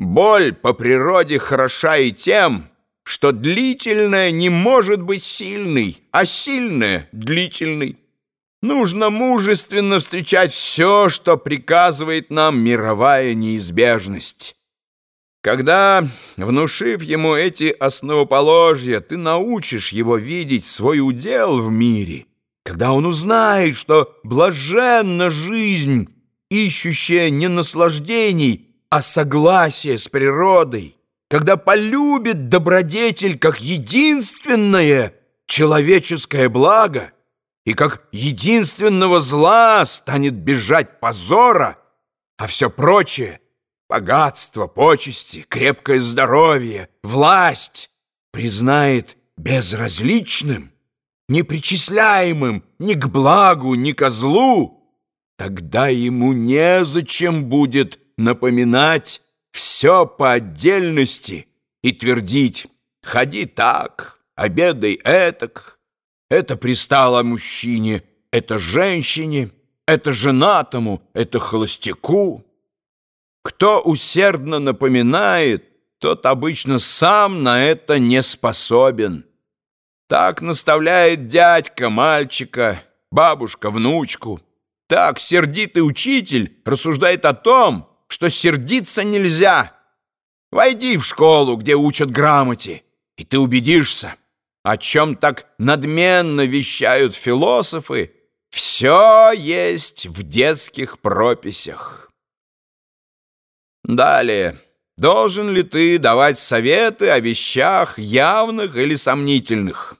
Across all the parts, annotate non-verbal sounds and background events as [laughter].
Боль по природе хороша и тем, что длительная не может быть сильной, а сильная — длительной. Нужно мужественно встречать все, что приказывает нам мировая неизбежность. Когда, внушив ему эти основоположья, ты научишь его видеть свой удел в мире, когда он узнает, что блаженна жизнь, ищущая не наслаждений, а согласие с природой, когда полюбит добродетель как единственное человеческое благо и как единственного зла станет бежать позора, а все прочее — богатство, почести, крепкое здоровье, власть признает безразличным, непричисляемым ни к благу, ни ко злу, тогда ему незачем будет напоминать все по отдельности и твердить «ходи так, обедай этак, это пристало мужчине, это женщине, это женатому, это холостяку». Кто усердно напоминает, тот обычно сам на это не способен. Так наставляет дядька мальчика, бабушка внучку. Так сердитый учитель рассуждает о том, что сердиться нельзя. Войди в школу, где учат грамоте, и ты убедишься, о чем так надменно вещают философы, все есть в детских прописях. Далее. Должен ли ты давать советы о вещах явных или сомнительных?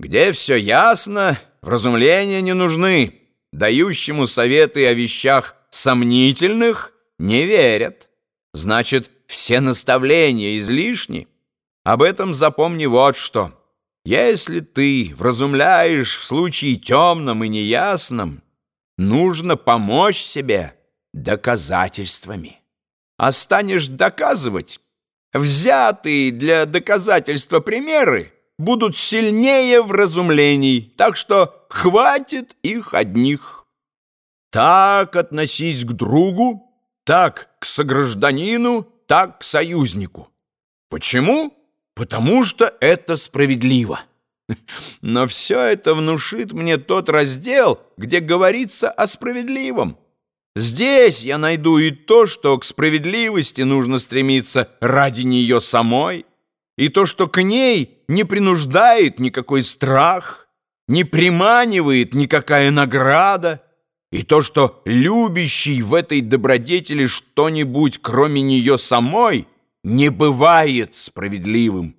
Где все ясно, вразумления не нужны. Дающему советы о вещах сомнительных не верят. Значит, все наставления излишни. Об этом запомни вот что. Если ты вразумляешь в случае темном и неясном, нужно помочь себе доказательствами а станешь доказывать, взятые для доказательства примеры будут сильнее вразумлений, так что хватит их одних. Так относись к другу, так к согражданину, так к союзнику. Почему? Потому что это справедливо. [laughs] Но все это внушит мне тот раздел, где говорится о справедливом. Здесь я найду и то, что к справедливости нужно стремиться ради нее самой, и то, что к ней не принуждает никакой страх, не приманивает никакая награда, и то, что любящий в этой добродетели что-нибудь, кроме нее самой, не бывает справедливым.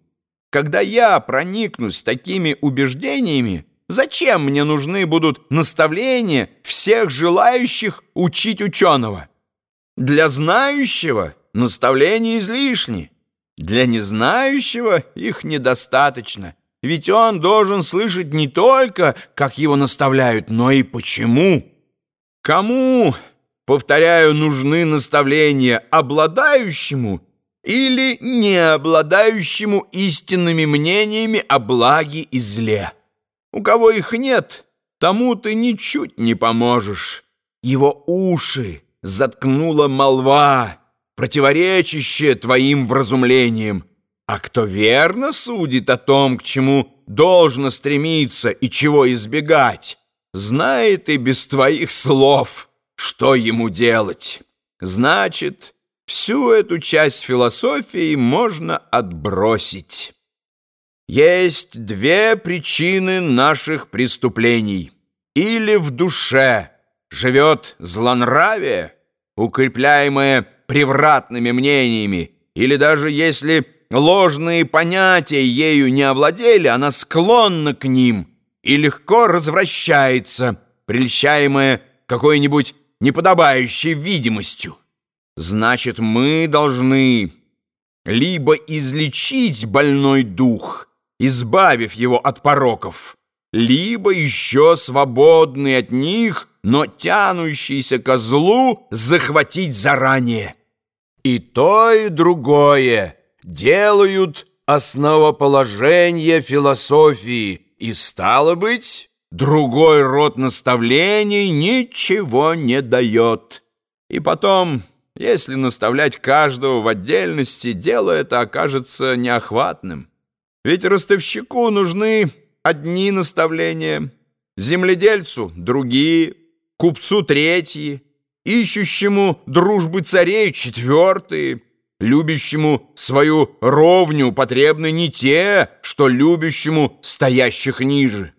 Когда я проникнусь такими убеждениями, Зачем мне нужны будут наставления всех желающих учить ученого? Для знающего наставления излишни, для незнающего их недостаточно, ведь он должен слышать не только, как его наставляют, но и почему. Кому, повторяю, нужны наставления обладающему или не обладающему истинными мнениями о благе и зле? У кого их нет, тому ты ничуть не поможешь. Его уши заткнула молва, противоречащая твоим вразумлениям. А кто верно судит о том, к чему должно стремиться и чего избегать, знает и без твоих слов, что ему делать. Значит, всю эту часть философии можно отбросить». Есть две причины наших преступлений. Или в душе живет злонравие, укрепляемое превратными мнениями, или даже если ложные понятия ею не овладели, она склонна к ним и легко развращается, прельщаемая какой-нибудь неподобающей видимостью. Значит, мы должны либо излечить больной дух – избавив его от пороков, либо еще свободный от них, но тянущийся ко злу захватить заранее. И то, и другое делают основоположение философии, и, стало быть, другой род наставлений ничего не дает. И потом если наставлять каждого в отдельности, дело это окажется неохватным. Ведь ростовщику нужны одни наставления, земледельцу — другие, купцу — третьи, ищущему дружбы царей — четвертые, любящему свою ровню потребны не те, что любящему стоящих ниже.